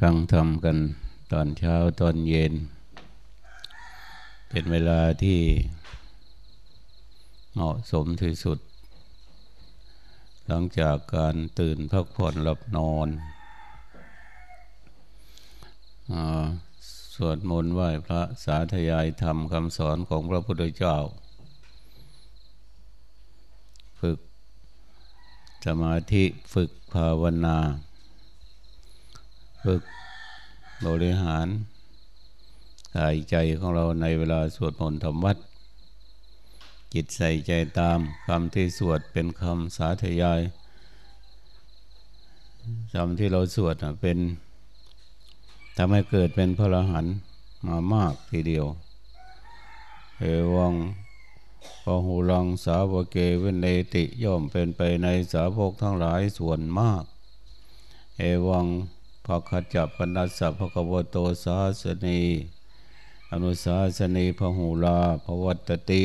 ฟังธรรมกันตอนเช้าตอนเย็น เป็นเวลาที่เหมาะสมที่สุด หลังจากการตื่นพักผ่อนหลับนอนอสวดมนต์ไหว้พระสาธยายธรรมคำสอนของพระพุทธเจ้า ฝึกสมาธิฝึกภาวนา ฝึกบริหารกายใจของเราในเวลาสวดมนต์ธรรมวัดจิตใส่ใจตามคำที่สวดเป็นคำสาธยายคำที่เราสวดเป็นทำให้เกิดเป็นพระหันมามากทีเดียวเอวังพอหูลังสาวเกเวนเนติย่อมเป็นไปในสาวกทั้งหลายส่วนมาก เอวัง ภขจับปนัสสะภกวโตสาสนีอนุสาสนีพหูลาภวัตติ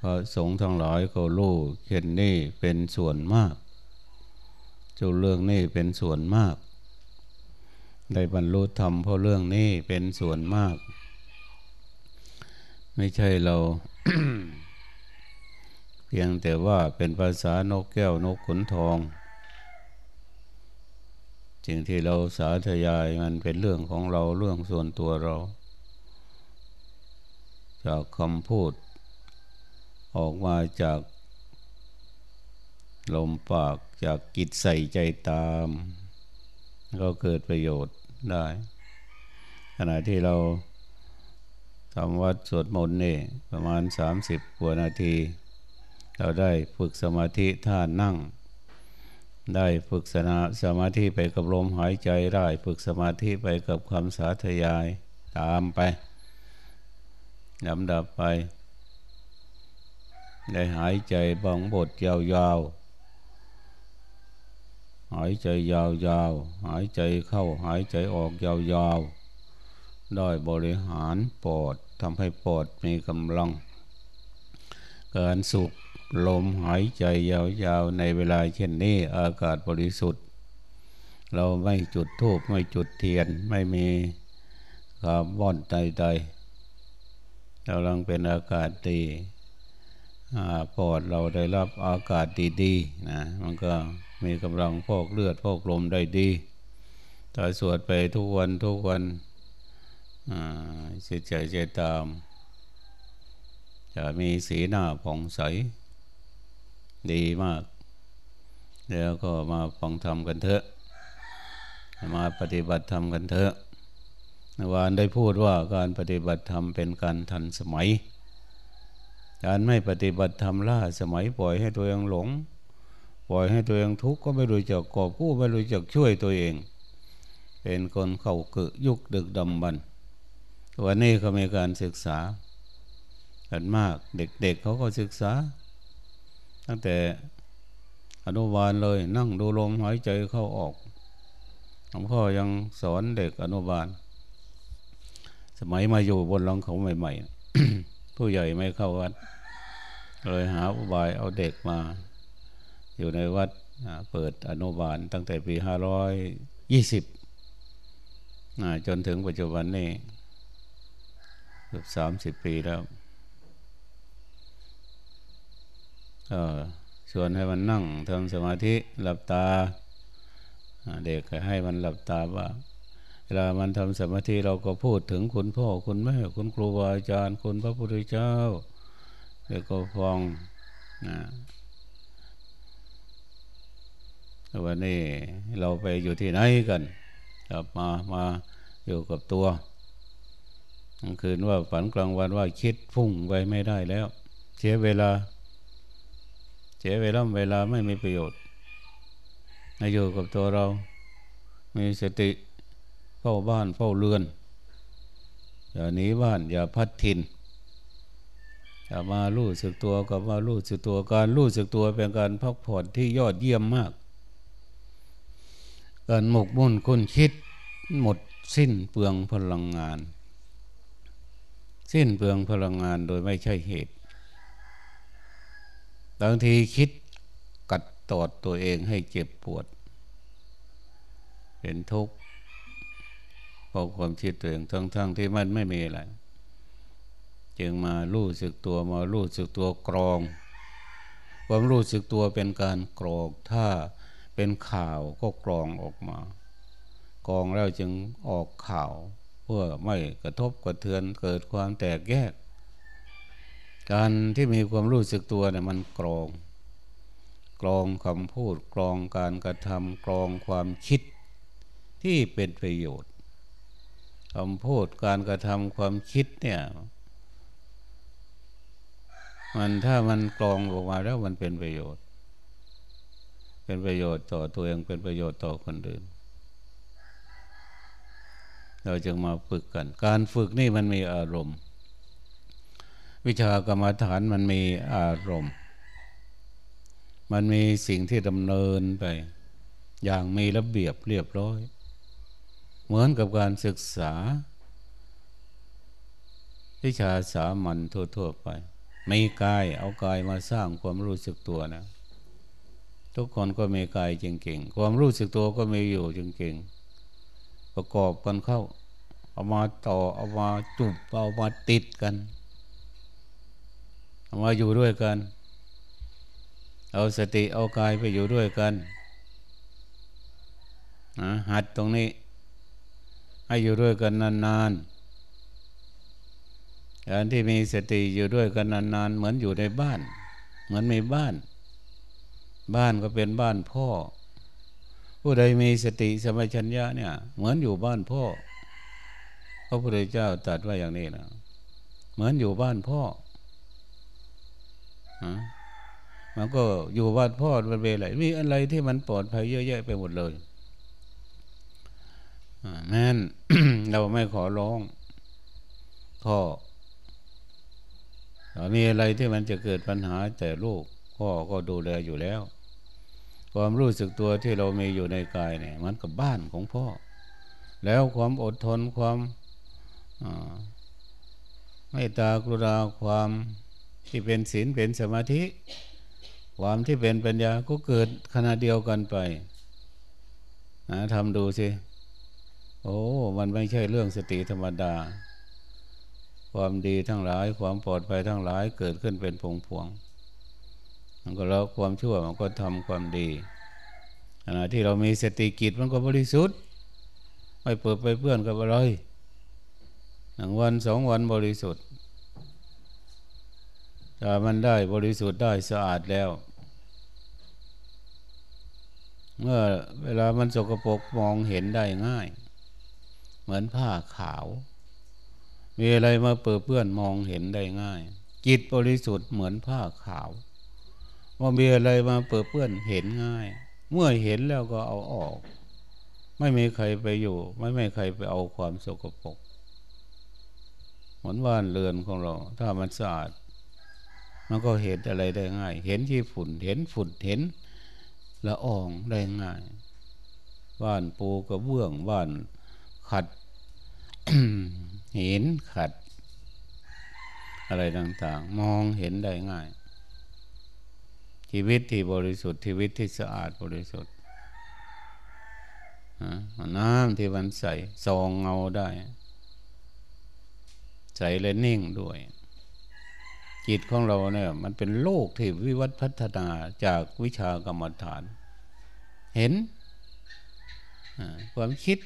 พระสงฆ์ทั้งหลายก็รู้เห็นนี่เป็นส่วนมากจูเรื่องนี้เป็นส่วนมาก ได้บรรลุธรรมเพราะเรื่องนี้เป็นส่วนมาก ไม่ใช่เรา เพียงแต่ว่าเป็นภาษานกแก้วนกขุนทอง สิ่งที่เราสาธยายมันเป็นเรื่องของเราเรื่องส่วนตัวเรา จากคำพูด ออกมาจากลมปากจากกิจใส่ใจตาม ก็เกิดประโยชน์ได้ ขณะที่เราทำวัดสวดมนต์นี่ประมาณสามสิบกว่านาที เราได้ฝึกสมาธิท่านั่ง ได้ฝึกสนาสมาธิไปกับลมหายใจได้ ฝึกสมาธิไปกับคำสาธยายตามไปลำดับไป ได้หายใจบางบทยาวๆ หายใจยาวๆ หายใจเข้าหายใจออกยาวๆ ได้บริหารปอดทำให้ปอดมีกำลังการสุข ลมหายใจยาวๆในเวลาเช่นนี้อากาศบริสุทธิ์ เราไม่จุดทูบไม่จุดเทียนไม่มีคาร์บอนใดๆเราลังเป็นอากาศดีปอดเราได้รับอากาศดีๆนะมันก็มีกำลังพอกเลือดพอกลมได้ดีถ้าสวดไปทุกวันทุกวันจิตใจใจตาม จะมีสีหน้าผ่องใส ดีมาก แล้วก็มาฟังธรรมกันเถอะ มาปฏิบัติธรรมกันเถอะวานได้พูดว่าการปฏิบัติธรรมเป็นการทันสมัย การไม่ปฏิบัติธรรมล่าสมัยปล่อยให้ตัวเองหลง ปล่อยให้ตัวเองทุกข์ก็ไม่รู้จักกอบกู้ไม่รู้จักช่วยตัวเอง เป็นคนเข้าเกยุกดึกดำบรรวันนี้เขามีการศึกษากันมาก เด็กๆเเขาก็ศึกษา ตั้งแต่อนุบาลเลยนั่งดูลมหายใจเข้าออกหลวงพ่อยังสอนเด็กอนุบาล สมัยมาอยู่บนหลังเขาใหม่ๆ ผู้ใหญ่ไม่เข้าวัด เลยหาอุบายเอาเด็กมา อยู่ในวัดเปิดอนุบาลตั้งแต่ปีห้าร้อยยี่สิบจนถึงปัจจุบันนี้เกือบสามสิบปีแล้ว ก็ชวนให้มันนั่งทำสมาธิหลับตา เด็กให้มันหลับตาว่าเวลามันทำสมาธิเราก็พูดถึงคุณพ่อคุณแม่คุณครูบาอาจารย์คุณพระพุทธเจ้าเด็กก็ฟังนะวันนี้เราไปอยู่ที่ไหนกันกลับมามาอยู่กับตัวกลางคืนว่าฝันกลางวันว่าคิดพุ่งไปไม่ได้แล้ว เสียเวลา เสียเวลาเวลาไม่มีประโยชน์ในอยู่กับตัวเรา มีสติเฝ้าบ้านเฝ้าเรือน อย่าหนีบ้านอย่าพัดทินอย่ามาลู่สึกตัวกับมาลู่สึกตัวการลู่สึกตัวเป็นการพักผ่อนที่ยอดเยี่ยมมาก การหมกมุ่นคุณคิดหมดสิ้นเปลืองพลังงาน สิ้นเปลืองพลังงานโดยไม่ใช่เหตุ บางทีคิดกัดตอดตัวเองให้เจ็บปวด เป็นทุกข์เพราะความคิดตัวเองทั้งๆทที่มันไม่มีอะไรจึงมารู้สึกตัวมารู้สึกตัวกรอง ความรู้สึกตัวเป็นการกรองถ้าเป็นข่าวก็กรองออกมา กรองแล้วจึงออกข่าว เพื่อไม่กระทบกระเทือนเกิดความแตกแยก การที่มีความรู้สึกตัวเนี่ยมันกรอง กรองคำพูดกรองการกระทำกรองความคิดที่เป็นประโยชน์คำพูดการกระทำความคิดเนี่ยมันถ้ามันกรองออกมาแล้วมันเป็นประโยชน์ เป็นประโยชน์ต่อตัวเองเป็นประโยชน์ต่อคนอื่น เราจึงมาฝึกกัน การฝึกนี่มันมีอารมณ์ วิชากรรมฐานมันมีอารมณ์ มันมีสิ่งที่ดำเนินไป อย่างมีระเบียบเรียบร้อย เหมือนกับการศึกษา วิชาสามัญทั่วๆไปมีกายเอากายมาสร้างความรู้สึกตัวนะ ทุกคนก็มีกายจริงๆ ความรู้สึกตัวก็มีอยู่จริงๆ ประกอบกันเข้า เอามาต่อเอามาจุบเอามาติดกัน มาอยู่ด้วยกัน เอาสติเอากายไปอยู่ด้วยกันนะหัดตรงนี้ ให้อยู่ด้วยกันนานๆการที่มีสติอยู่ด้วยกันนานๆ เหมือนอยู่ในบ้าน เหมือนมีบ้าน บ้านก็เป็นบ้านพ่อ ผู้ใดมีสติสมัชัญญะเนี่ย เหมือนอยู่บ้านพ่อพระพุทธเจ้าตรัสว่าอย่างนี้นะเหมือนอยู่บ้านพ่อ มันก็อยู่บ้านพ่อมันเป็นอะไรมีอะไรที่มันปลอดภัยเยอะแยะไปหมดเลยแม่นเราไม่ขอร้องพ่อมีอะไรที่มันจะเกิดปัญหาแต่ลูกพ่อก็ดูแลอยู่แล้ว ความรู้สึกตัวที่เรามีอยู่ในกายเนี่ย มันกับบ้านของพ่อ แล้วความอดทนความไม่ตากรุณาความ ที่เป็นศีลเป็นสมาธิ ความที่เป็นปัญญาก็เกิดขณะเดียวกันไปนะทำดูสิโอ้ มันไม่ใช่เรื่องสติธรรมดา ความดีทั้งหลาย ความปลอดภัยทั้งหลายเกิดขึ้นเป็นพวงพวงมันก็แล้วความชั่วมันก็ทำความดีขณะที่เรามีสติกิจมันก็บริสุทธิ์ไม่เปิดไปเพื่อนกับอะไรหนึ่งวันสองวันบริสุทธิ์ ถ้ามันได้บริสุทธิ์ได้สะอาดแล้ว เมื่อเวลามันสกปรกมองเห็นได้ง่าย เหมือนผ้าขาว มีอะไรมาเปิดเปื้อนมองเห็นได้ง่าย จิตบริสุทธิ์เหมือนผ้าขาวว่ามีอะไรมาเปิดเปื้อนเห็นง่าย เมื่อเห็นแล้วก็เอาออก ไม่มีใครไปอยู่ ไม่ไม่ใครไปเอาความสกปรกเหมือนบ้านเรือนของเรา ถ้ามันสะอาด มันก็เห็นอะไรได้ง่าย เห็นที่ฝุ่น เห็นฝุ่น เห็นละอองได้ง่ายบ้านปูกระเบื้องบ้านขัดเห็นขัด อะไรต่างๆ มองเห็นได้ง่าย ชีวิตที่บริสุทธิ์ชีวิตที่สะอาดบริสุทธิ์น้ำที่มันใสซองเงาได้ ใสและนิ่งด้วย จิตของเราเนี่ยมันเป็นโลกที่วิวัฒพัฒนาจากวิชากรรมฐาน เห็นความคิด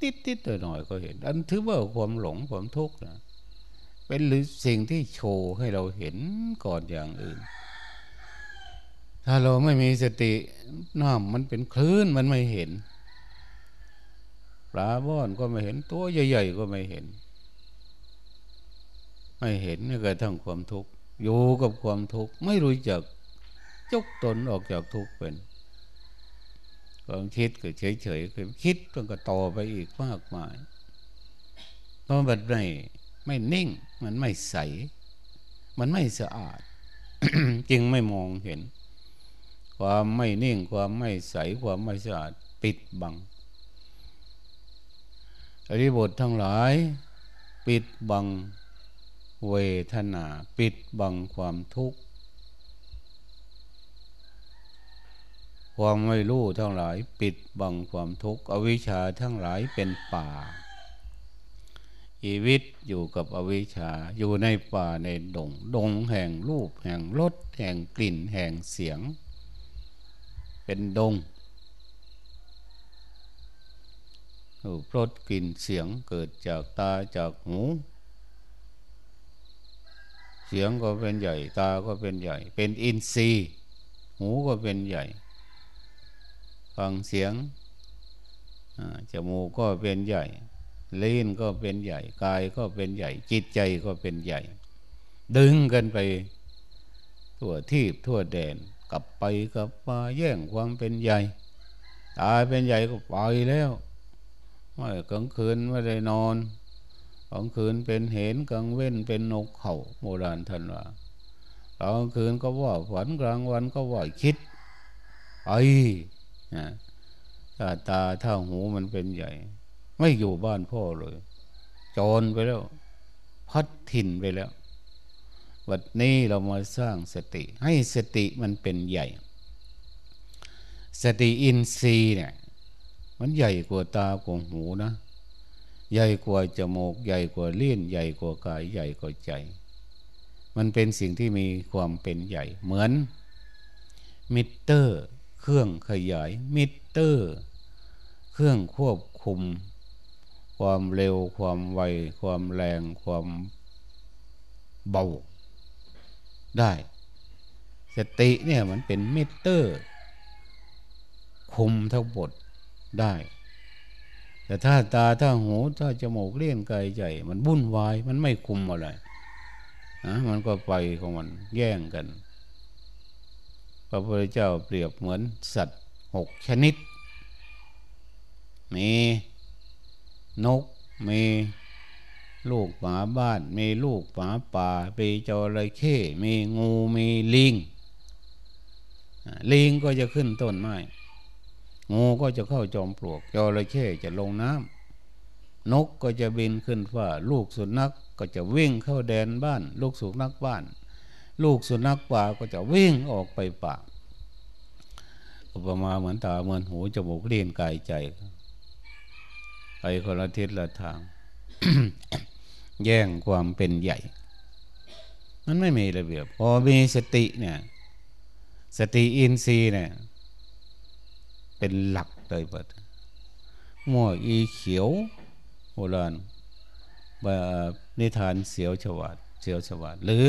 ติดติดหน่อยก็เห็น อันถือว่าความหลงความทุกข์นะเป็นหรือสิ่งที่โชว์ให้เราเห็นก่อนอย่างอื่น ถ้าเราไม่มีสติน้ำมันเป็นคลื่นมันไม่เห็นปลาบ้อนก็ไม่เห็นตัวใหญ่ๆก็ไม่เห็น ไม่เห็นนี่เกิดทั้งความทุกข์ อยู่กับความทุกข์ไม่รู้จักจกตนออกจากทุกข์เป็นความคิดก็เฉยๆคือคิดมันก็ต่อไปอีกมากมายเพราะมันไม่ไม่นิ่ง มันไม่ใส มันไม่สะอาด จึงไม่มองเห็น ความไม่นิ่ง ความไม่ใส ความไม่สะอาดปิดบังอริบททั้งหลาย ปิดบัง เวทนาปิดบังความทุกข์ ความไม่รู้ทั้งหลายปิดบังความทุกข์ อวิชชาทั้งหลายเป็นป่าชีวิตอยู่กับอวิชชาอยู่ในป่าในดง ดงแห่งรูป แห่งรสแห่งกลิ่น แห่งเสียง เป็นดงรูปรสกลิ่นเสียงเกิดจากตาจากหู เสียงก็เป็นใหญ่ ตาก็เป็นใหญ่ เป็นอินทรีย์ หูก็เป็นใหญ่ ฟังเสียงจมูกก็เป็นใหญ่ลิ้นก็เป็นใหญ่ กายก็เป็นใหญ่ จิตใจก็เป็นใหญ่ ดึงกันไป ทั่วทีบทั่วแดนกลับไปกลับมาแย่งความเป็นใหญ่ตายเป็นใหญ่ก็ไปแล้วไม่กลางคืนไม่ได้นอน กลางคืนเป็นเห็นกลางเว้นเป็นนกเขาโบราณท่านว่ากลางคืนก็ว่าฝันกลางวันก็ว่าคิดไอ้ตาตาถ้าหูมันเป็นใหญ่ ไม่อยู่บ้านพ่อเลย จรไปแล้ว พัดถิ่นไปแล้ววันนี้เรามาสร้างสติ ให้สติมันเป็นใหญ่ สติอินทรีย์เนี่ย มันใหญ่กว่าตากว่าหูนะ ใหญ่กว่าจมูก ใหญ่กว่าเลี้ยนใหญ่กว่ากาย ใหญ่กว่าใจ มันเป็นสิ่งที่มีความเป็นใหญ่ เหมือนมิเตอร์ เครื่องขยายมิเตอร์ เครื่องควบคุม ความเร็วความไว ความแรง ความเบา ได้ สติเนี่ยมันเป็นมิเตอร์ คุมทั้งหมดได้ แต่ถ้าตาถ้าหูถ้าจมูกเลี้ยงกายใจ มันวุ่นวาย มันไม่คุมอะไรนะมันก็ไปของมันแย่งกัน พระพุทธเจ้าเปรียบเหมือนสัตว์หกชนิด มีนก มีลูกหมาบ้าน มีลูกหมาป่ามีจระเข้มีงูมีลิงลิงก็จะขึ้นต้นไม้ งูก็จะเข้าจอมปลวกจระเข้จะลงน้ำนกก็จะบินขึ้นฟ้า ลูกสุนัขก็จะวิ่งเข้าแดนบ้าน ลูกสุนัขบ้าน ลูกสุนัขป่าก็จะวิ่งออกไปป่าอุปมาเหมือนตาเหมือนหูจมูกเลี้ยงกายใจไปคนละทิศละทาง แย่งความเป็นใหญ่ มันไม่มีระเบียบ พอมีสติเนี่ย สติอินทรีย์เนี่ย เป็นหลักเลยปัดมั่วอีเขียวโบราณนิทานเสียวฉวาดเสียวฉวาดหรือ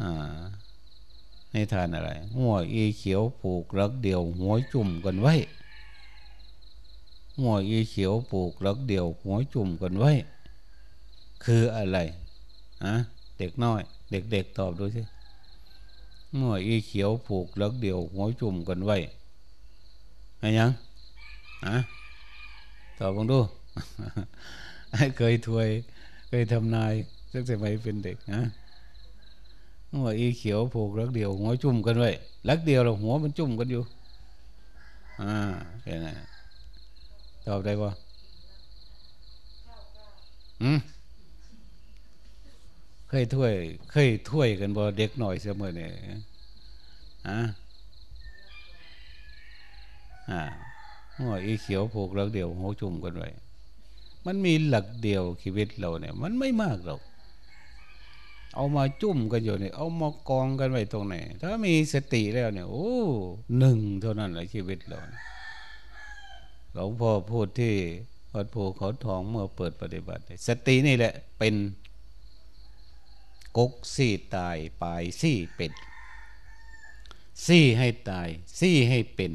อนิทานอะไรมั่วอีเขียวผูกรักเดียว หัวจุ่มกันไว้หัวอีเขียวปลูกลักเดียว หัวจุ่มกันไว้ คืออะไรอะเด็กน้อย เด็กๆตอบดูสิหัวอีเขียวปลูกลักเดียว หัวจุ่มกันไว้ อะไรยังอะตอบบังดูเคยถวย เคยทำนายตั้งแต่ไม่เป็นเด็กนะหัวอีเขียวผูกลักเดียวหัวจุ่มกันไว้ลักเดียวเราหัวมันจุ่มกันอยู่ อ่าเป็นไงตอบได้ปะอืมเคยถ้วย เคยถ้วยกันบ่เด็กหน่อยเสมอเนี่ยอะ อ่าหัวอีเขียวผูกหลักเดียวหัวจุ่มกันไว้มันมีหลักเดียวชีวิตเราเนี่ย มันไม่มากหรอกเอามาจุ่มกันอยู่เนี่ยเอามากองกันไว้ตรงไหนถ้ามีสติแล้วเนี่ย โอ้หนึ่งเท่านั้นแหละชีวิตเราหลวงพ่อพูดที่วัดภูเขาทองเมื่อเปิดปฏิบัติ สตินี่แหละ เป็นกกซี่ตายปลายซี่เป็นซี่ให้ตายซี่ให้เป็น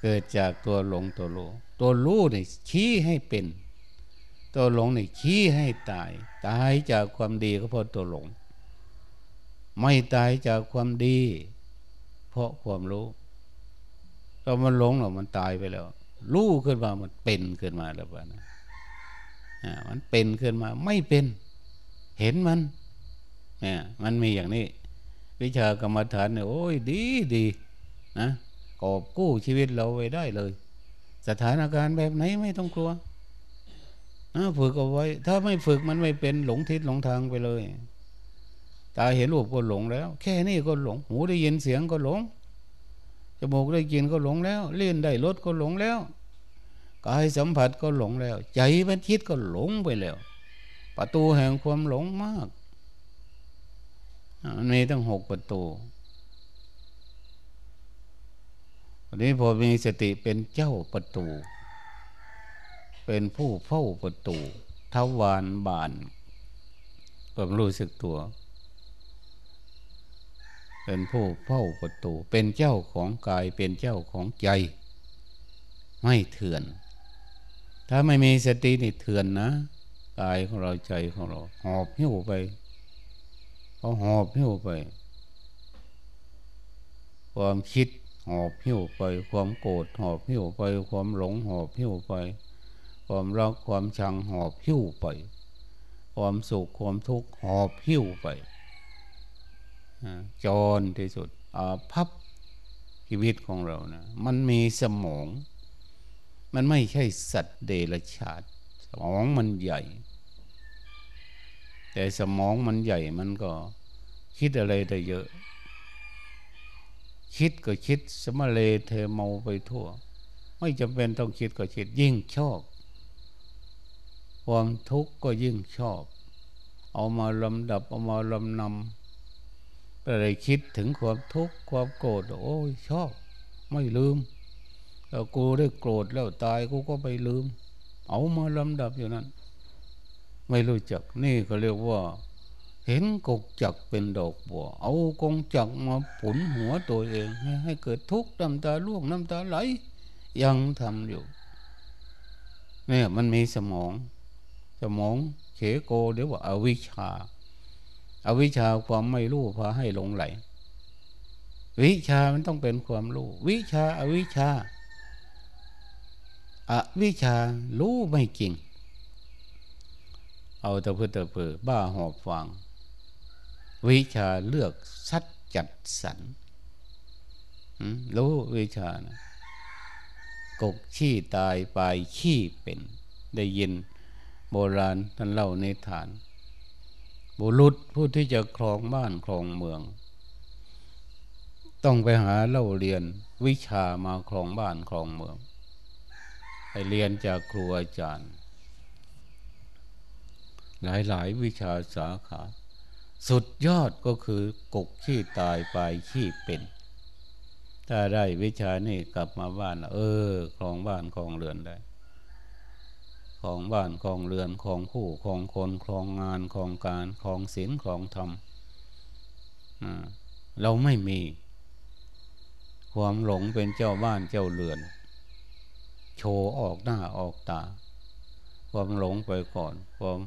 เกิดจากตัวหลงตัวรู้ตัวรู้นี่ชี้ให้เป็น ตัวหลงนี่ชี้ให้ตาย ตายจากความดีก็เพราะตัวหลง ไม่ตายจากความดี เพราะความรู้เรามันหลงเรามันตายไปแล้ว รู้ขึ้นมามันเป็นขึ้นมาแล้วบ้านะมันเป็นขึ้นมาไม่เป็น เห็นมันเนี่ยมันมีอย่างนี้ วิชากรรมฐานเนี่ยโอ้ยดีดี นะกอบกู้ชีวิตเราไว้ได้เลย สถานการณ์แบบไหนไม่ต้องกลัวนะฝึกเอาไว้ ถ้าไม่ฝึกมันไม่เป็นหลงทิศหลงทางไปเลย ตาเห็นรูปก็หลงแล้ว แค่นี้ก็หลง หูได้ยินเสียงก็หลงจมูกได้กินก็หลงแล้วเล่นได้รสก็หลงแล้วกายสัมผัสก็หลงแล้ว ใจมันคิดก็หลงไปแล้ว ประตูแห่งความหลงมากมันมีตั้งหกประตู วันนี้พอมีสติเป็นเจ้าประตู เป็นผู้เฝ้าประตูทวารบานความรู้สึกตัว เป็นผู้เฝ้าประตู เป็นเจ้าของกายเป็นเจ้าของใจ ไม่เถื่อน ถ้าไม่มีสตินี่เถื่อนนะกายของเราใจของเรา หอบหิ้วไปเขาหอบหิ้วไป ความคิด หอบหิ้วไปความโกรธหอบหิ้วไปความหลงหอบหิ้วไป ความรักความชังหอบหิ้วไป ความสุขความทุกข์หอบหิ้วไปจรที่สุดอาพับชีวิตของเรานะมันมีสมอง มันไม่ใช่สัตว์เดรัจฉานสมองมันใหญ่ แต่สมองมันใหญ่มันก็คิดอะไรได้เยอะ คิดก็คิดสมเลเทเมาไปทั่ว ไม่จำเป็นต้องคิดก็คิดยิ่งชอบ ความทุกข์ก็ยิ่งชอบ เอามาลำดับเอามาลำนำอะไรคิดถึงความทุกข์ความโกรธโอ้ยชอบ ไม่ลืมแล้วกูได้โกรธแล้วตายกูก็ไปลืม เอามาลำดับอยู่นั้น ไม่รู้จักนี่เขาเรียกว่า เห็นกกจักเป็นดอกบัว เอากงจักมาผุนหัวตัวเองให้ให้เกิดทุกข์น้ำตาล่วงน้ำตาไหล ยังทำอยู่ เนี่ยมันมีสมอง สมองเขโกเดี๋ยวว่าอาวิชชาอาวิชชาความไม่รู้พาให้หลงไหล วิชามันต้องเป็นความรู้ วิชาอาวิชชาอวิชารู้ไม่จริง เอาแต่เพื่อแต่เพื่อบ้าหอบฟัง วิชาเลือกสัดจัดสรรรู้วิชานะกกขี้ตายปลายขี้เป็น ได้ยินโบราณท่านเล่าในฐาน บุรุษผู้ที่จะครองบ้านครองเมือง ต้องไปหาเล่าเรียนวิชามาครองบ้านครองเมือง ไปเรียนจากครูอาจารย์ หลายๆ วิชาสาขา สุดยอดก็คือกกขี้ตายปลายขี้เป็น ถ้าได้วิชานี่กลับมาบ้าน เออครองบ้านครองเรือนได้ครองบ้านครองเรือนครองผู้ครองคนครองงานครองการครองศีลครองธรรมเราไม่มี ความหลงเป็นเจ้าบ้านเจ้าเรือน โชว์ออกหน้าออกตา ความหลงไปก่อนความ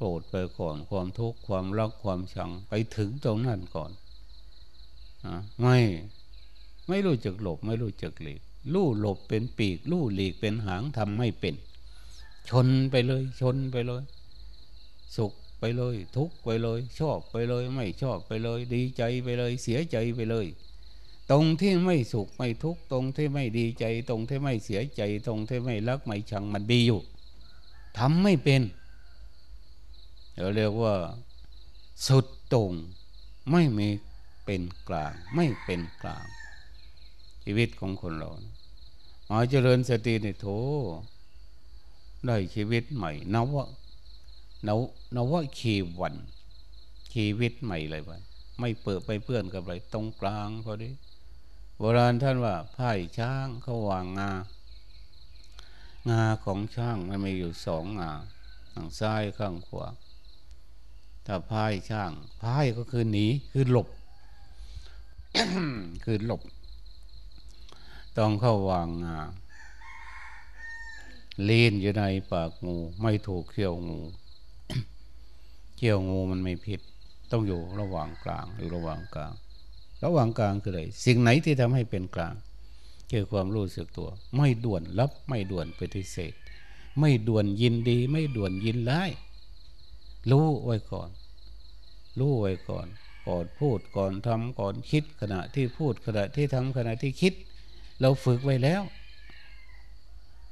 โกรธไปก่อน ความทุกข์ความรักความชังไปถึงตรงนั้นก่อนอไม่ไม่รู้จักหลบไม่รู้จักหลีกลู่หลบเป็นปีกลู่หลีกเป็นหางทำไม่เป็น ชนไปเลยชนไปเลย สุขไปเลย ทุกข์ไปเลย ชอบไปเลย ไม่ชอบไปเลย ดีใจไปเลย เสียใจไปเลย ตรงที่ไม่สุขไม่ทุกข์ตรงที่ไม่ดีใจ ตรงที่ไม่เสียใจ ตรงที่ไม่รักไม่ชังมันดีอยู่ทำไม่เป็น เราเรียกว่าสุดตรงไม่มีเป็นกลาง ไม่เป็นกลาง ชีวิตของคนเรามาเจริญสติในโถได้ชีวิตใหม่นวะนวนวะขีวัน ชีวิตใหม่เลยไปไม่เปิดไปเพื่อนกับอะไรตรงกลางพอดีโบราณท่านว่าพ่ช้างเขาวางงา งาของช้างมันมีอยู่สองงาข้างซ้ายข้างขวา ถ้าพ่ายช้างพ่ายก็คือหนีคือหลบ คือหลบ ต้องเข้าวางงาเลีนอยู่ในปากงู ไม่ถูกเขี้ยวงูเขี้ยวงูมันไม่ผิดต้องอยู่ระหว่างกลางอยู่ระหว่างกลาง ระหว่างกลางคืออะไรสิ่งไหนที่ทำให้เป็นกลางคือความรู้สึกตัว ไม่ด่วนรับไม่ด่วนปฏิเสธ ไม่ด่วนยินดี ไม่ด่วนยินร้าย รู้ไว้ก่อน รู้ไว้ก่อน ก่อนพูดก่อนทำก่อนคิดขณะที่พูดขณะที่ทำขณะที่คิด เราฝึกไว้แล้ว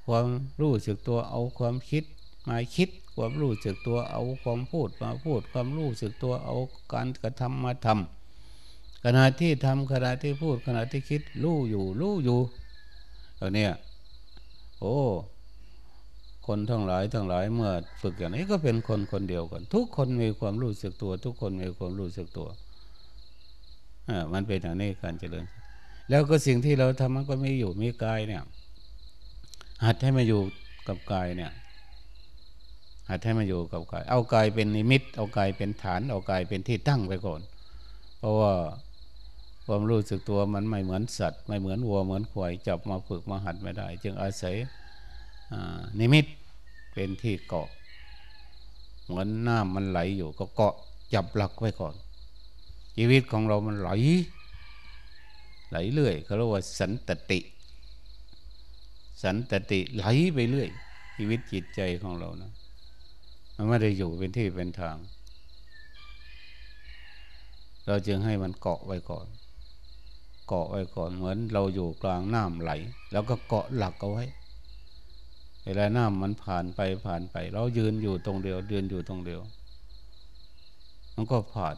ความรู้สึกตัวเอาความคิดมาคิด ความรู้สึกตัวเอาความพูดมาพูด ความรู้สึกตัวเอาการกระทำมาทำขณะที่ทำขณะที่พูดขณะที่คิดรู้อยู่รู้อยู่ตอนนี้โอ้ คนทั้งหลายทั้งหลายเมื่อฝึกอย่างนี้ก็เป็นคนคนเดียวกัน ทุกคนมีความรู้สึกตัว ทุกคนมีความรู้สึกตัวอ่ามันเป็นอย่างนี้การเจริญ แล้วก็สิ่งที่เราทำมันก็มีอยู่มีกายเนี่ย หัดให้มาอยู่กับกายเนี่ย หัดให้มาอยู่กับกาย เอากายเป็นนิมิต เอากายเป็นฐาน เอากายเป็นที่ตั้งไปก่อน เพราะว่าความรู้สึกตัวมันไม่เหมือนสัตว์ ไม่เหมือนวัวเหมือนควายจับมาฝึกมาหัดไม่ได้ จึงอาศัย นิมิตเป็นที่เกาะ เหมือนน้ำมันไหลอยู่ ก็เกาะจับหลักไว้ก่อน ชีวิตของเรามันไหล ไหลเรื่อยเขาเรียกว่าสันตติ สันตติไหลไปเรื่อย ชีวิตจิตใจของเรานะมันไม่ได้อยู่เป็นที่เป็นทาง เราจึงให้มันเกาะไว้ก่อน เกาะไว้ก่อนเหมือนเราอยู่กลางน้ำไหล แล้วก็เกาะหลักเอาไว้ เวลาน้ำมันผ่านไปผ่านไป เรายืนอยู่ตรงเดียวยืนอยู่ตรงเดียว มันก็ผ่าน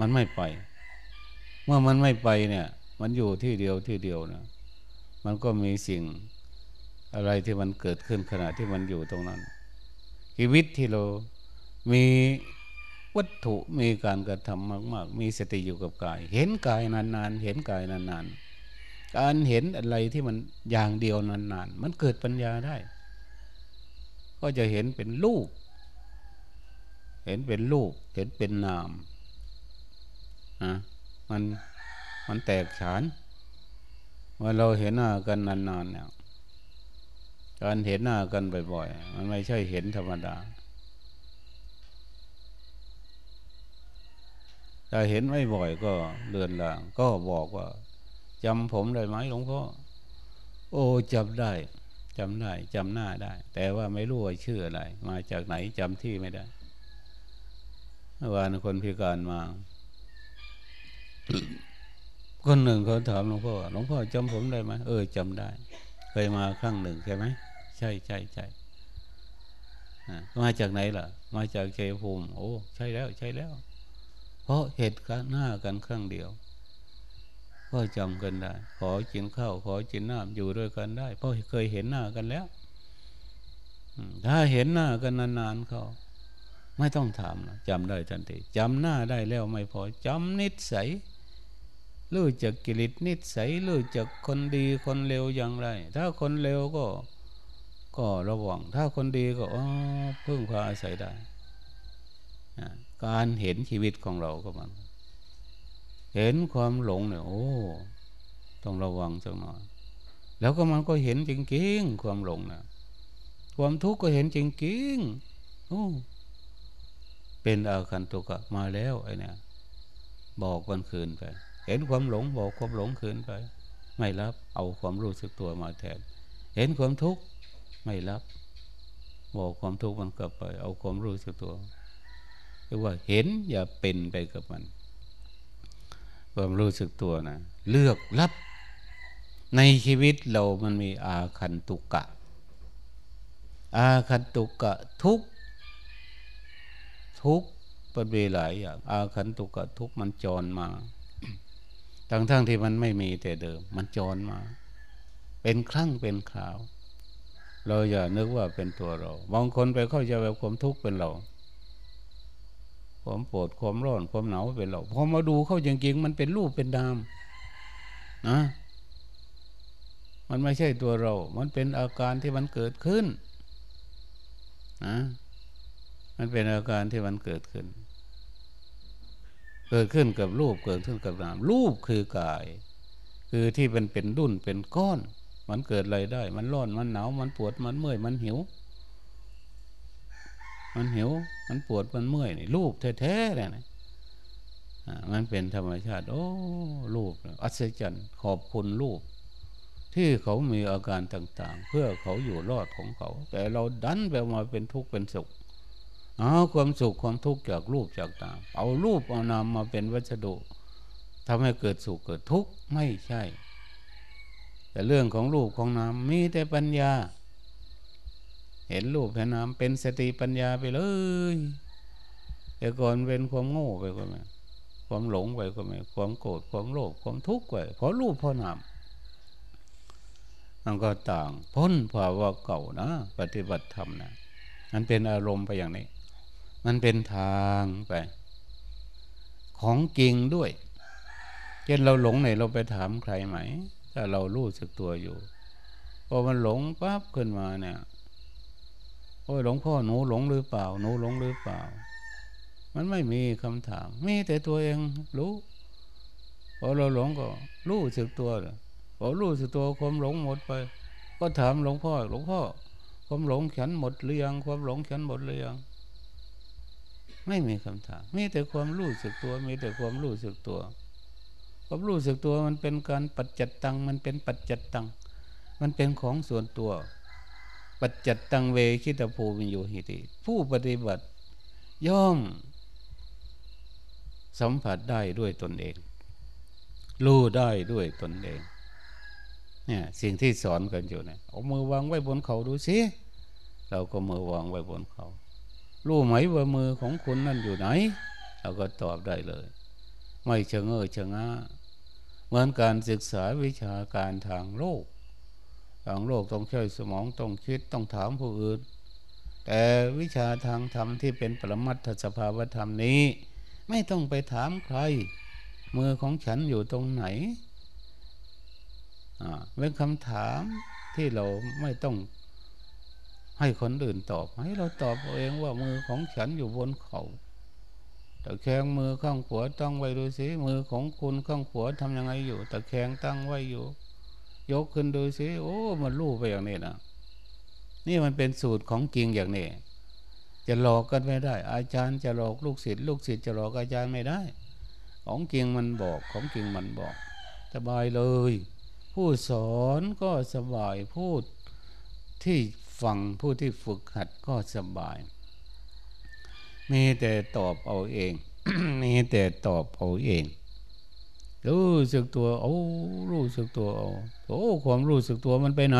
มันไม่ไป เมื่อมันไม่ไปเนี่ย มันอยู่ที่เดียวที่เดียวนะมันก็มีสิ่งอะไรที่มันเกิดขึ้นขณะที่มันอยู่ตรงนั้น ชีวิตที่เรามีวัตถุมีการกระทำมาก ๆ มีสติอยู่กับกาย เห็นกายนานๆ เห็นกายนานๆ การเห็นอะไรที่มันอย่างเดียวนานๆ มันเกิดปัญญาได้ ก็จะเห็นเป็นรูป เห็นเป็นรูป เห็นเป็นนามนะมันมันแตกฉานเมื่อเราเห็นหน้ากันนานๆเนี่ยการเห็นหน้ากันบ่อยๆ มันไม่ใช่เห็นธรรมดา ถ้าเห็นไม่บ่อยก็เลือนลาง ก็บอกว่าจำผมได้ไหมหลวงพ่อ โอ้จำได้ จำได้จำหน้าได้ แต่ว่าไม่รู้ว่าชื่ออะไร มาจากไหนจำที่ไม่ได้เมื่อวานคนพิการมา คนหนึ่งเขาถามหลวงพ่อหลวงพ่อจำผมได้ไหมเออจำได้ เคยมาครั้งหนึ่งใช่ไหมใช่ใช่ใช่มาจากไหนล่ะ มาจากเชยภูมิ โอ้ ใช่แล้วใช่แล้ว เพราะเหตุการณ์หน้ากันครั้งเดียว ก็จำกันได้ ขอกินข้าว ขอกินน้ำอยู่ด้วยกันได้ เพราะเคยเห็นหน้ากันแล้วถ้าเห็นหน้ากันนานๆเขาไม่ต้องถามนะจำได้ทันทีจำหน้าได้แล้วไม่พอจำนิสัยรู้จักกิริตนิสัยรู้จักคนดีคนเลวอย่างไร ถ้าคนเลวก็ก็ระวัง ถ้าคนดีก็พึ่งพาอาศัยได้ การเห็นชีวิตของเราก็มัน เห็นความหลงเนี่ยโอ้ต้องระวังจังหน่อย แล้วก็มันก็เห็นจริงๆความหลงนะความทุกข์ก็เห็นจริงๆโอ้เป็นอาคันตุกะมาแล้วไอเนี่ยบอกวันคืนไป เห็นความหลงบอกความหลงคืนไป ไม่รับเอาความรู้สึกตัวมาแทน เห็นความทุกข์ไม่รับ บอกความทุกข์มันกลับไป เอาความรู้สึกตัวเรียกว่าเห็นอย่าเป็นไปกับมัน ความรู้สึกตัวนะเลือกรับในชีวิตเรามันมีอาคันตุกะ อาคันตุกะทุกทุกประเวหลายอย่างอาคันตุกะทุกมันจรมา ทั้งทั้งที่มันไม่มีแต่เดิม มันจรมา เป็นครั้งเป็นคราว เราอย่านึกว่าเป็นตัวเรา บางคนไปเข้าใจว่าความทุกข์เป็นเรา ความปวดความร้อนความหนาวเป็นเราพอมาดูเข้าจริงๆมันเป็นรูปเป็นนามนะมันไม่ใช่ตัวเรา มันเป็นอาการที่มันเกิดขึ้นนะมันเป็นอาการที่มันเกิดขึ้น เกิดขึ้นกับรูปเกิดขึ้นกับนามรูปคือกาย คือที่เป็นเป็นดุนเป็นก้อน มันเกิดอะไรได้ มันร้อนมันหนาวมันปวดมันเมื่อยมันหิว มันหิว มันปวด มันเมื่อยนี่รูปแท้ๆเลยนะมันเป็นธรรมชาติ โอ้รูปอัศจรรย์ขอบคุณรูป ที่เขามีอาการต่างๆ เพื่อเขาอยู่รอดของเขา แต่เราดันไปมาเป็นทุกข์เป็นสุขเอาความสุขความทุกข์จากรูปจากตามเอารูปเอานามมาเป็นวัสดุทำให้เกิดสุขเกิดทุกข์ไม่ใช่ แต่เรื่องของรูปของนามมีแต่ปัญญา เห็นรูปเห็นนามเป็นสติปัญญาไปเลยแต่ก่อนเป็นความโง่ไปก็ไม่ความหลงไปก็ไม่ความโกรธความโลภความทุกข์ไปเพราะรูปเพราะนามมันก็ต่างพ้นภาวะเก่านะ ปฏิบัติธรรมนะมันเป็นอารมณ์ไปอย่างนี้ มันเป็นทางไป ของจริงด้วยเช่นเราหลงไหนเราไปถามใครไหม ถ้าเรารู้สึกตัวอยู่พอมันหลงปั๊บขึ้นมาเนี่ย อ้ยหลงพ่อหนูหลงหรือเปล่า หนูหลงหรือเปล่า มันไม่มีคำถาม มีแต่ตัวเองรู้พอเราหลงก็รู้สึกตัวเลยพอรู้สึกตัวความหลงหมดไป ก็ถามหลวงพ่อ หลวงพ่อ ความหลงฉันหมดหรือยังความหลงฉันหมดหรือยังไม่มีคำถาม มีแต่ความรู้สึกตัว มีแต่ความรู้สึกตัวความรู้สึกตัวมันเป็นการปัจจัตตัง มันเป็นปัจจัตตัง มันเป็นของส่วนตัว ปัจจัตตังเวคิตภูมิโยหิติผู้ปฏิบัติย่อม สัมผัสได้ด้วยตนเอง รู้ได้ด้วยตนเอง เนี่ยสิ่งที่สอนกันอยู่เนี่ยเอามือวางไว้บนเขาดูสิเราก็มือวางไว้บนเขารู้ไหมว่ามือของคุณนั่นอยู่ไหน เราก็ตอบได้เลย ไม่เชงเออเชงอาเหมือนการศึกษาวิชาการทางโลก ทางโลกต้องใช้สมองต้องคิดต้องถามผู้อื่น แต่วิชาทางธรรมที่เป็นปรมัตถสภาวธรรมนี้ ไม่ต้องไปถามใคร มือของฉันอยู่ตรงไหนเป็นคำถามที่เราไม่ต้องให้คนอื่นตอบให้เราตอบเองว่ามือของฉันอยู่บนเขาต่แขงมือข้างขวาตั้งไว้ดูสิมือของคุณข้างขวาทำยังไงอยู่ต่แขงตั้งไว้อยู่ ยกขึ้นดูสิโอ้ มันรู้ไปอย่างนี้นะนี่มันเป็นสูตรของจริงอย่างนี้ จะหลอกกันไม่ได้ อาจารย์จะหลอกลูกศิษย์ลูกศิษย์จะหลอกอาจารย์ไม่ได้ ของจริงมันบอกของจริงมันบอกสบายเลย ผู้สอนก็สบายพูดที่ฟังผู้ที่ฝึกหัดก็สบาย มีแต่ตอบเอาเอง มีแต่ตอบเอาเอง รู้สึกตัวโอ้รู้สึกตัวเอาโอ้ความรู้สึกตัวมันไปไหน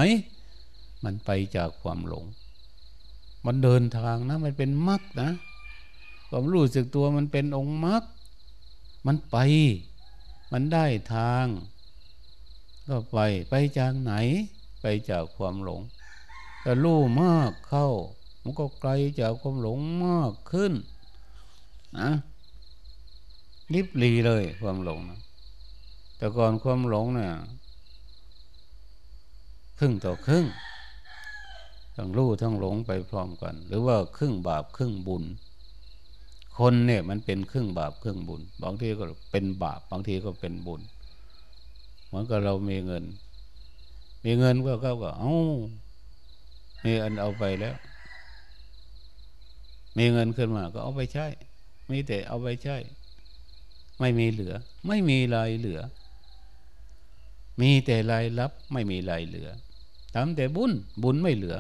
มันไปจากความหลง มันเดินทางนะ มันเป็นมรรคนะ ความรู้สึกตัวมันเป็นองค์มรรคมันไป มันได้ทาง ก็ไปไปจากไหน ไปจากความหลงแต่รู้มากเข้า มันก็ไกลจากความหลงมากขึ้นนะลิบลีเลยความหลงนะ แต่ก่อนความหลงเนี่ยครึ่งต่อครึ่งทั้งรู้ทั้งหลงไปพร้อมกัน หรือว่าครึ่งบาปครึ่งบุญ คนเนี่ยมันเป็นครึ่งบาปครึ่งบุญ บางทีก็เป็นบาปบางทีก็เป็นบุญ เหมือนกับเรามีเงิน มีเงินก็เขาก็เอา้ามีอันเอาไปแล้ว มีเงินขึ้นมาก็เอาไปใช้มีแต่เอาไปใช้ไม่มีเหลือ ไม่มีรายเหลือ มีแต่รายรับไม่มีรายเหลือทำแต่บุญบุญไม่เหลือ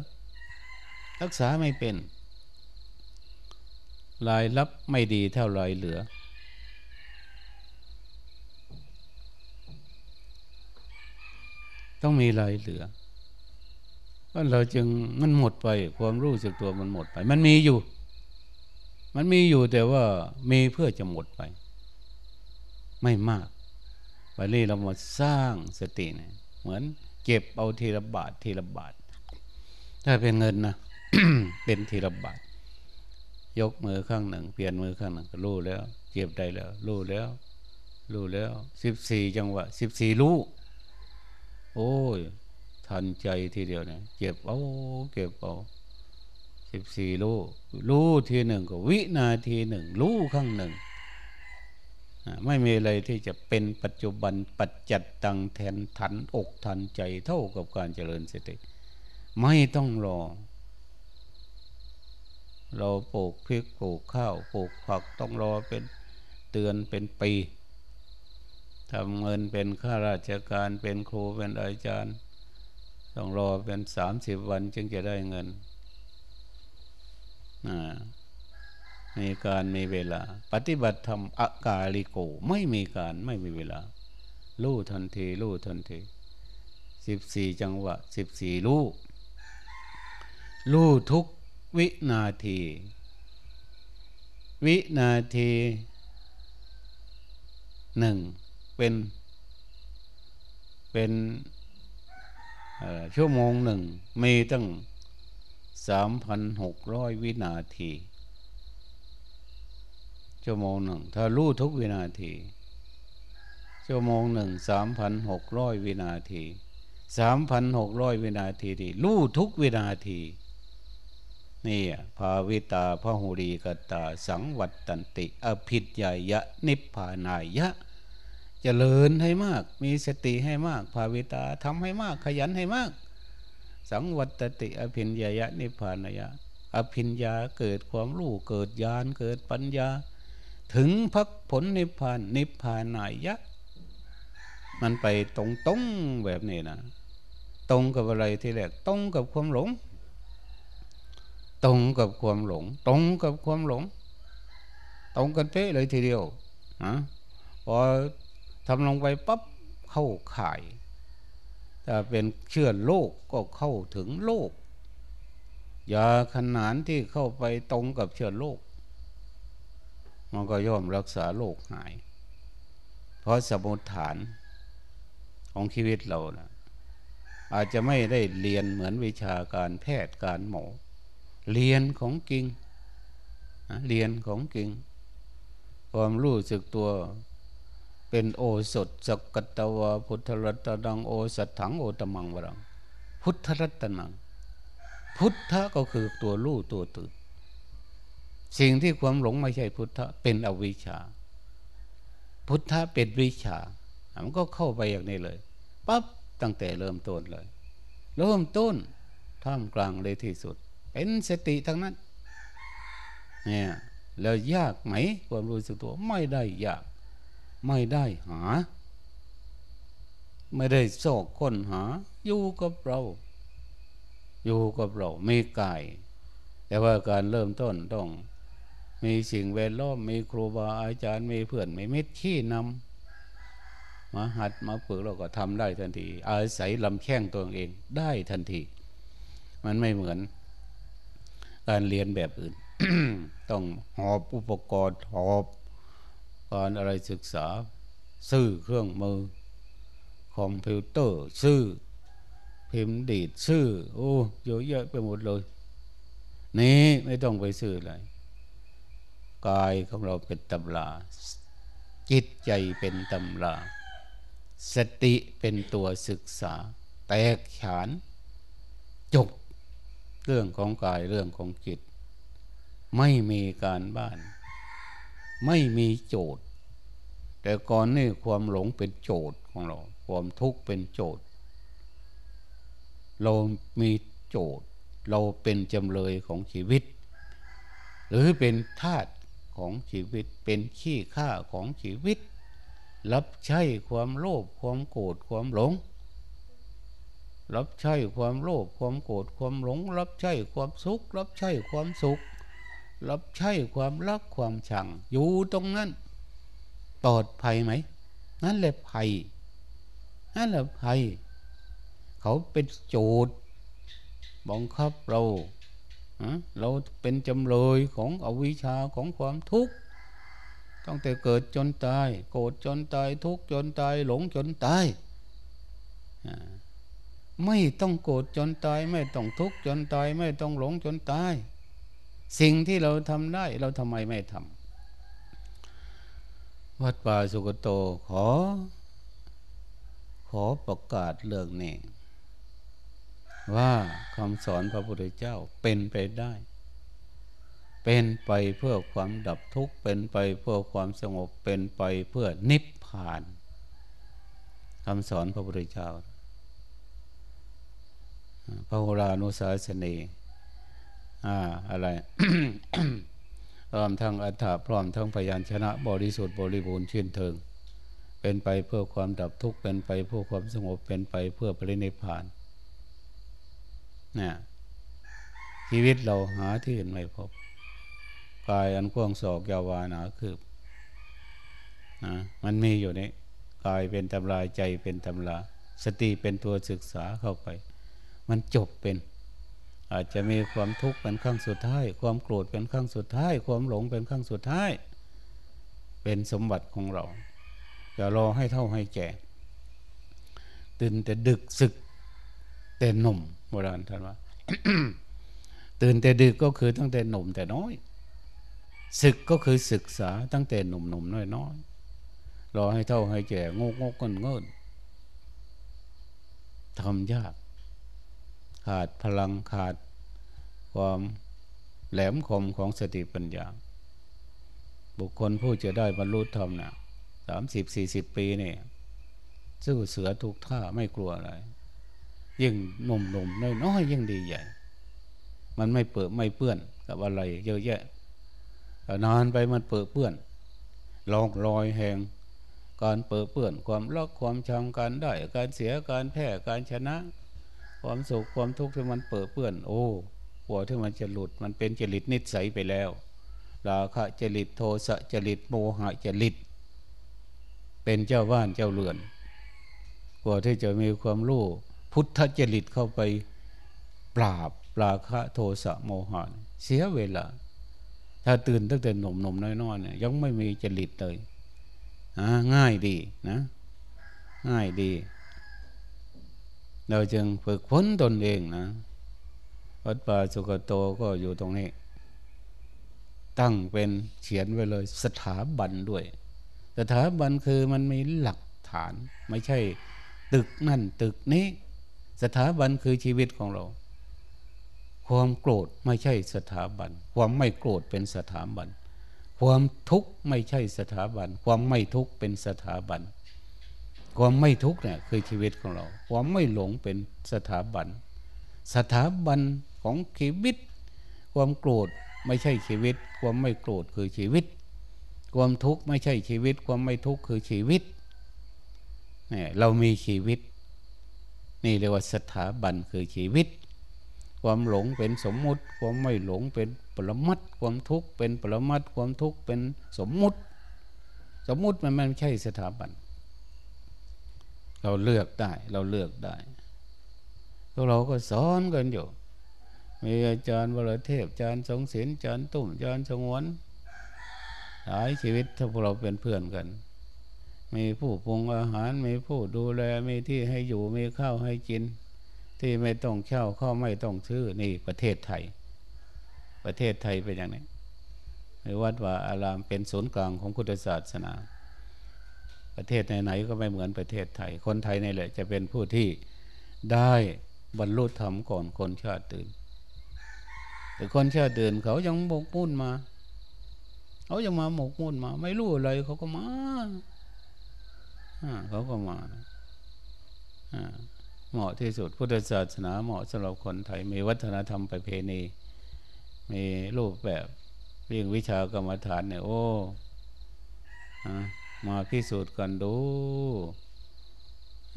รักษาไม่เป็นรายรับไม่ดีเท่ารายเหลือ ต้องมีรายเหลือว่าเราจึงมันหมดไปความรู้สึกตัวมันหมดไป มันมีอยู่ มันมีอยู่แต่ว่ามีเพื่อจะหมดไป ไม่มาก วันนี้เรามาสร้างสติเนี่ยเหมือนเก็บเอาทีละบาททีละบาท ถ้าเป็นเงินนะเป็นทีละบาท ยกมือข้างหนึ่ง เปลี่ยนมือข้างหนึ่งก็รู้แล้ว เก็บได้แล้ว รู้แล้ว รู้แล้วสิบสี่จังหวะสิบสี่รู้โอ้ยทันใจทีเดียวเนี่ยเก็บเอาเก็บเอาสิบสี่รู้รู้ทีหนึ่งก็วินาทีหนึ่งรู้ข้างหนึ่ง ไม่มีอะไรที่จะเป็นปัจจุบันปัจจัดตังแทนทันอกทันใจเท่ากับการเจริญสติ ไม่ต้องรอ เราปลูกพริกปลูกข้าวปลูกผักต้องรอเป็นเตือนเป็นปีทำเงินเป็นข้าราชการเป็นครูเป็นอาจารย์ ต้องรอเป็นสามสิบวันจึงจะได้เงิน มีการมีเวลา ปฏิบัติธรรมอากาลิโกไม่มีการไม่มีเวลาลู่ทันทีลู่ทันทีสิบสี่จังหวะสิบสี่ลู่รู้ทุกวินาที วินาทีหนึ่งเป็นเป็นชั่วโมงหนึ่งมีตั้งสามพันหกร้อยวินาที ชั่วโมงหนึ่ง ถ้ารู้ทุกวินาที ชั่วโมงหนึ่งสามพันหกร้อยวินาทีสามพันหกร้อยวินาทีดีรู้ทุกวินาที นี่ภาวิตาพระหุรีกตา สังวัตตันติ อภิญญายะ นิพพานายะจะเจริญให้มาก มีสติให้มาก ภาวิตาทำให้มาก ขยันให้มาก สังวัตติ อภิญญายะ นิพพานายะ อภิญญาเกิดความรู้เกิดญาณเกิดปัญญา ถึงพักผลนิพพานนิพพานายะ มันไปตรงๆแบบนี้นะ ตรงกับอะไรที่แรกตรงกับความหลง ตรงกับความหลง ตรงกับความหลง ตรงกันเป๊ะเลยทีเดียวนะพอทำลงไปปั๊บเข้าข่ายถ้าเป็นเชื่อโลกก็เข้าถึงโลกยาขนานที่เข้าไปตรงกับเชื้อโลก มันก็ย่อมรักษาโลกหาย เพราะสมุทฐานของชีวิตเรานะอาจจะไม่ได้เรียนเหมือนวิชาการแพทย์การหมอ เรียนของจริงเรียนของจริง ความรู้สึกตัวเป็นโอสถสกตวาพุทธรัตนังโอสัตถังโอตมังวรัง พุทธรัตนัง พุทธะก็คือตัวรู้ตัวตื่น สิ่งที่ความหลงไม่ใช่พุทธะเป็นอวิชชา พุทธะเป็นวิชา มันก็เข้าไปอย่างนี้เลยปั๊บตั้งแต่เริ่มต้นเลย เริ่มต้นท่ามกลางเลยที่สุด เป็นสติทั้งนั้นเนี่ยแล้วยากไหมความรู้สึกตัวไม่ได้ยาก ไม่ได้หา ไม่ได้โศกค้นหา อยู่กับเรา อยู่กับเราไม่กายแต่ว่าการเริ่มต้นต้อง มีสิ่งแวดล้อมมีครูบาอาจารย์มีเพื่อนมีมิตรที่นำมาหัดมาฝึกเราก็ทำได้ทันที อาศัยลำแข้งตัวเองได้ทันที มันไม่เหมือน การเรียนแบบอื่น ต้องหอบอุปกรณ์หอบการอะไรศึกษา ซื้อเครื่องมือ คอมพิวเตอร์ ซื้อพิมพ์ดีดซื้อ โอ้เยอะแยะไปหมดเลย นี้ไม่ต้องไปซื้ออะไร กายของเราเป็นตำราจิตใจเป็นตำราสติเป็นตัวศึกษา แตกฉาน จบเรื่องของกายเรื่องของจิต ไม่มีการบ้าน ไม่มีโจทย์ แต่ก่อนนี่ความหลงเป็นโจทย์ของเรา ความทุกข์เป็นโจทย์ เรามีโจทย์ เราเป็นจำเลยของชีวิต หรือเป็นทาส ของชีวิต เป็นขี้ข้าของชีวิต รับใช้ความโลภความโกรธความหลง รับใช้ความโลภความโกรธความหลง รับใช้ความสุข รับใช้ความสุข รับใช้ความรักความชัง อยู่ตรงนั้นปลอดภัยไหมนั่นแหละภัยนั่นแหละภัย เขาเป็นโจทย์บังคับเรา เราเป็นจำเลยของอวิชชาของความทุกข์ตั้งแต่เกิดจนตาย โกรธจนตาย ทุกข์จนตาย หลงจนตายไม่ต้องโกรธจนตาย ไม่ต้องทุกข์จนตาย ไม่ต้องหลงจนตาย สิ่งที่เราทำได้เราทำไมไม่ทำวัดป่าสุกโตขอ ขอประกาศเรื่องนี้ ว่าคำสอนพระพุทธเจ้าเป็นไปได้ เป็นไปเพื่อความดับทุกข์เป็นไปเพื่อความสงบเป็นไปเพื่อนิพพานคำสอนพระพุทธเจ้าพระโหรานุสาสนีอ่าอะไรพร้อมทั้งอัฏฐะพร้อมทั้งพยานชนะบริสุทธิ์บริบูรณ์ชื่นเทิง เป็นไปเพื่อความดับทุกข์เป็นไปเพื่อความสงบเป็นไปเพื่อปรินิพพาน นี่ยชีวิตเราหาที่อื่นไม่พบกายอันกว้างศอกยาวานาคืบนะมันมีอยู่นี่กายเป็นตำราใจเป็นตำราสติเป็นตัวศึกษาเข้าไป มันจบเป็น อาจจะมีความทุกข์เป็นขั้งสุดท้าย ความโกรธเป็นขั้งสุดท้าย ความหลงเป็นขั้งสุดท้าย เป็นสมบัติของเราอย่ารอให้เท่าให้แก่ตื่นแต่ดึกศึกแต่หนุ่ม โบราณท่านว่า ตื่นแต่ดึกก็คือตั้งแต่หนุ่มแต่น้อย ศึกก็คือศึกษาตั้งแต่หนุ่มหนุ่มน้อยน้อยรอให้เท่าให้แก่งกงกเงินเงินทำยาก ขาดพลังขาดความแหลมคมของสติปัญญา บุคคลผู้จะได้บรรลุธรรมนะสามสิบสี่สิบปีเนี่ยสู้เสือทุกท่าไม่กลัวอะไร ยิ่งหนุ่มหนุ่มน้อยน้อยยิ่งดีใหญ่ มันไม่เปิดไม่เปื้อนกับอะไรเยอะแยะนานไปมันเปิดเปื้อนลองรอยแหงการเปิดเปื้อนความรักความชังการได้การเสียการแพ้การชนะ ความสุขความทุกข์ที่มันเปิดเปื้อน โอ้กลัวที่มันจะหลุดมันเป็นจริตนิสัยไปแล้วราคะจริตโทสะจริตโมหะจริต เป็นเจ้าบ้านเจ้าเรือนกว่าที่จะมีความรู้ พุทธจริตเข้าไปปราบปราคะโทสะโมหะเสียเวลา ถ้าตื่นตั้งแต่หนุ่มหนุ่มน้อยๆเนี่ยยังไม่มีจริตเลยง่ายดีนะ ง่ายดี เราจึงฝึกฝนตนเองนะวัดป่าสุกโตก็อยู่ตรงนี้ ตั้งเป็นเขียนไว้เลย สถาบันด้วย สถาบันคือมันมีหลักฐาน ไม่ใช่ตึกนั่นตึกนี้ สถาบันคือชีวิตของเรา ความโกรธไม่ใช่สถาบัน ความไม่โกรธเป็นสถาบัน ความทุกข์ไม่ใช่สถาบัน ความไม่ทุกข์เป็นสถาบัน ความไม่ทุกข์เนี่ยคือชีวิตของเรา ความไม่หลงเป็นสถาบัน สถาบันของชีวิต ความโกรธไม่ใช่ชีวิต ความไม่โกรธคือชีวิต ความทุกข์ไม่ใช่ชีวิต ความไม่ทุกข์คือชีวิตเนี่ยเรามีชีวิต นี่เรียกว่าสถาบันคือชีวิต ความหลงเป็นสมมุติ ความไม่หลงเป็นปรมัตความทุกข์เป็นปรมัตความทุกข์เป็นสมมุติ สมมุติมันไม่ใช่สถาบัน เราเลือกได้เราเลือกได้พวกเราก็สอนกันอยู่ มีอาจารย์วรเทพอาจารย์ทรงศิลอาจารย์ตุ่มอาจารย์สงวนหลายชีวิตถ้าพวกเราเป็นเพื่อนกัน มีผู้ปรุงอาหาร มีผู้ดูแล มีที่ให้อยู่มีข้าวให้กิน ที่ไม่ต้องเช่าข้าไม่ต้องซื้อนี่ประเทศไทย ประเทศไทยเป็นอย่างนี้ในวัดว่าอารามเป็นศูนย์กลางของพุทธศาสนา ประเทศไหนๆก็ไม่เหมือนประเทศไทย คนไทยนี่แหละจะเป็นผู้ที่ได้บรรลุธรรมก่อนคนชาติตื่น แต่คนชาติตื่นเขายังหมกมุ่นมา เขายังมาหมกมุ่นมา ไม่รู้อะไรเขาก็มา เขาก็มาเหมาะที่สุดพุทธศาสนาเหมาะสำหรับคนไทย มีวัฒนธรรมประเพณี มีรูปแบบเรื่องวิชากรรมฐานเนี่ยโอ้มาพิสูจน์กันดู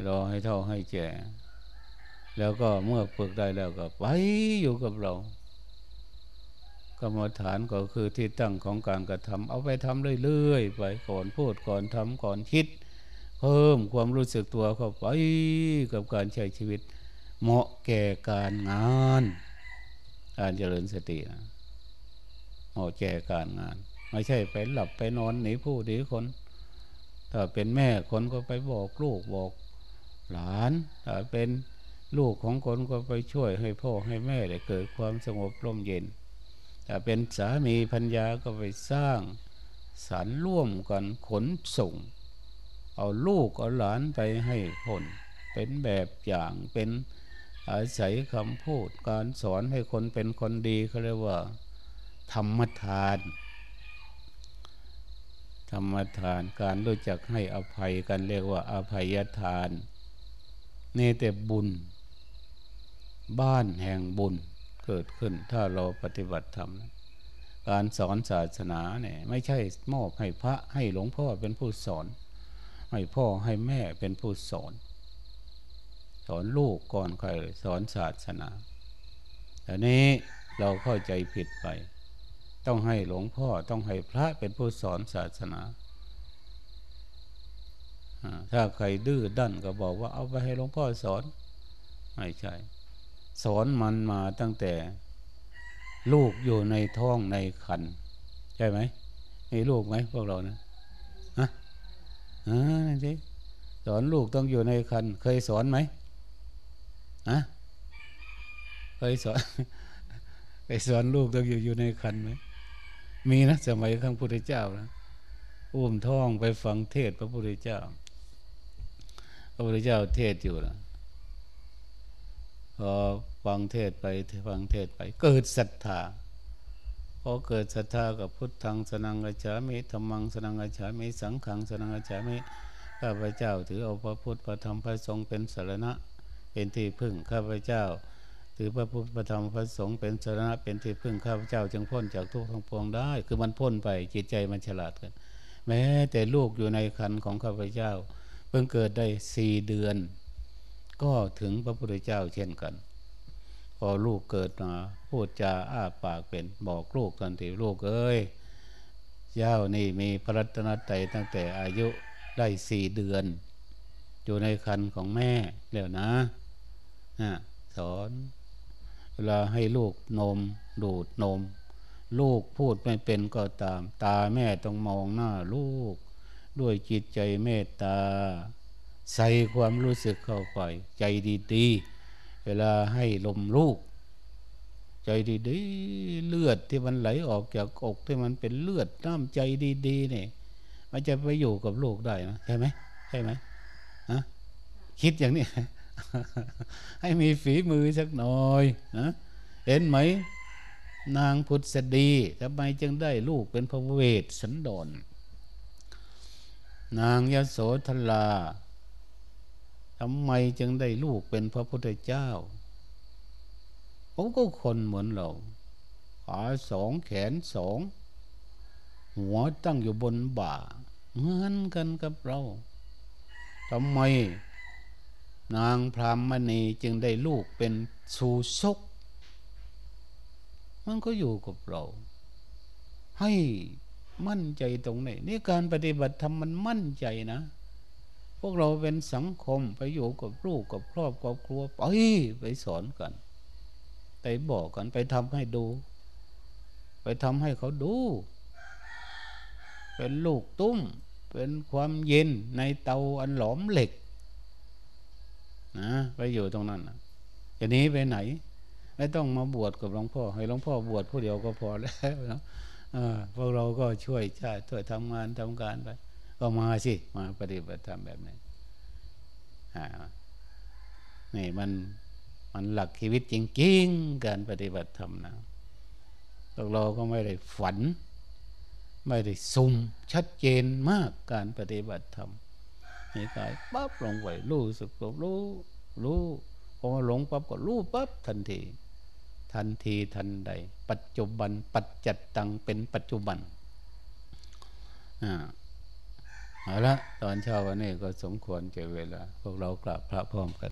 รอให้เท่าให้แก่แล้วก็เมื่อฝึกได้แล้วก็ไปอยู่กับเรา กรรมฐานก็คือที่ตั้งของการกระทำเอาไปทำเรื่อยๆไปก่อนพูดก่อนทำก่อนคิด เพิ่มความรู้สึกตัวเข้าไปกับการใช้ชีวิต เหมาะแก่การงานการเจริญสตินะเหมาะแก่การงาน ไม่ใช่ไปหลับไปนอนหนีผู้หนีคนถ้าเป็นแม่คนก็ไปบอกลูกบอกหลานถ้าเป็นลูกของคนก็ไปช่วยให้พ่อให้แม่ได้เกิดความสงบร่มเย็นถ้าเป็นสามีพัญญาก็ไปสร้างสรรร่วมกันขนส่ง เอาลูกเอาหลานไปให้ผลเป็นแบบอย่างเป็นอาศัยคำพูดการสอนให้คนเป็นคนดีเขาเรียกว่า ธรรมทาน ธรรมทานการรู้จักให้อภัยกันเรียกว่าอภัยทานนี่แต่บุญ บ้านแห่งบุญเกิดขึ้นถ้าเราปฏิบัติธรรมการสอนศาสนาเนี่ยไม่ใช่มอบให้พระให้หลวงพ่อเป็นผู้สอน ให้พ่อให้แม่เป็นผู้สอน สอนลูกก่อนใครสอนศาสนาแต่นี้เราเข้าใจผิดไป ต้องให้หลวงพ่อต้องให้พระเป็นผู้สอนศาสนา ถ้าใครดื้อดั้นก็บอกว่าเอาไปให้หลวงพ่อสอน ไม่ใช่ สอนมันมาตั้งแต่ลูกอยู่ในท้องในคัน ใช่ไหมมีลูกไหมพวกเรานะฮะ อ่านั่สิสอนลูกต้องอยู่ในคัน เคยสอนไหมฮะเคยสอนเคยสอนลูกต้องอยู่อยู่ในคันไหมมีนะสมัยข้างพุทธเจ้านะอุ้มท้องไปฟังเทศพระพุทธเจ้า พระพุทธเจ้าเทศอยู่นะพอฟังเทศไปฟังเทศไป เกิดศรัทธา อเกิดศรัทธากับพุทธังสนังกัจฉามิธรรมังสนังกัจฉามิสังขังสนังกัจฉามิข้าพเจ้าถือเอาพระพุทธพระธรรมพระสงฆ์เป็นสารณะ เป็นที่พึ่งข้าพเจ้า ถือพระพุทธพระธรรมพระสงฆ์เป็นสารณะเป็นที่พึ่งข้าพเจ้าจึงพ้นจากทุกข์ทั้งปวงได้ คือมันพ้นไปจิตใจมันฉลาดกัน แม้แต่ลูกอยู่ในคันของข้าพเจ้า เพิ่งเกิดได้สี่เดือน ก็ถึงพระพุทธเจ้าเช่นกัน พอลูกเกิดมาพูดจาอ้าปากเป็นบอกลูกทันทีลูกเอ้ยเจ้านี่มีพระรัตนตรัยตั้งแต่อายุได้สี่เดือน อยู่ในคันของแม่แล้วนะนะสอนเวลาให้ลูกนมดูดนม ลูกพูดไม่เป็นก็ตาม ตาแม่ต้องมองหน้าลูก ด้วยจิตใจเมตตา ใส่ความรู้สึกเข้าไป ใจดีๆ เวลาให้ลมลูก ใจดีๆ เลือดที่มันไหลออกจากอกที่มันเป็นเลือดน้ำใจดีๆเนี่ยมันจะไปอยู่กับลูกได้นะใช่ไหมใช่ไหมฮะคิดอย่างนี้ ให้มีฝีมือสักหน่อยนะเห็นไหม นางพุทธดีทำไมจึงได้ลูกเป็นพระเวทสันดรนางยโสธรา ทำไมจึงได้ลูกเป็นพระพุทธเจ้าเขาก็คนเหมือนเราขาสองแขนสอง หัวตั้งอยู่บนบ่าเหมือนกันกับเราทำไม นางพรามณีจึงได้ลูกเป็นสูซกมันก็อยู่กับเรา ให้มั่นใจตรงนี้นี่การปฏิบัติธรรมมันมั่นใจนะ พวกเราเป็นสังคมไปอยู่กับลูกกับครอบกับครัวไปไปสอนกัน ไปบอกกันไปทำให้ดู ไปทำให้เขาดู เป็นลูกตุ้ม เป็นความเย็นในเตาอันหลอมเหล็กนะไปอยู่ตรงนั้นนะจะนี้ไปไหน ไม่ต้องมาบวชกับหลวงพ่อ ให้หลวงพ่อบวชผู้เดียวก็พอแล้วนะพวกเราก็ช่วยชาติช่วยทำงานทำการไป ก็มาสิ มาปฏิบัติธรรมแบบนี้นี่มันมันหลักชีวิตจริงๆ การปฏิบัติธรรมนะพวกเราก็ไม่ได้ฝัน ไม่ได้ซุ่มชัดเจนมากการปฏิบัติธรรมนี่กายปั๊บลงไปรู้สึกรู้รู้พอหลงปั๊บก็รู้ปั๊บทันที ทันทีทันใด ปัจจุบัน ปัจจัตตังเป็นปัจจุบันอ่า เอาละตอนเช้าวันนี้ก็สมควรเจเวลา พวกเรากราบพระพร้อมกัน